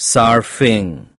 surfing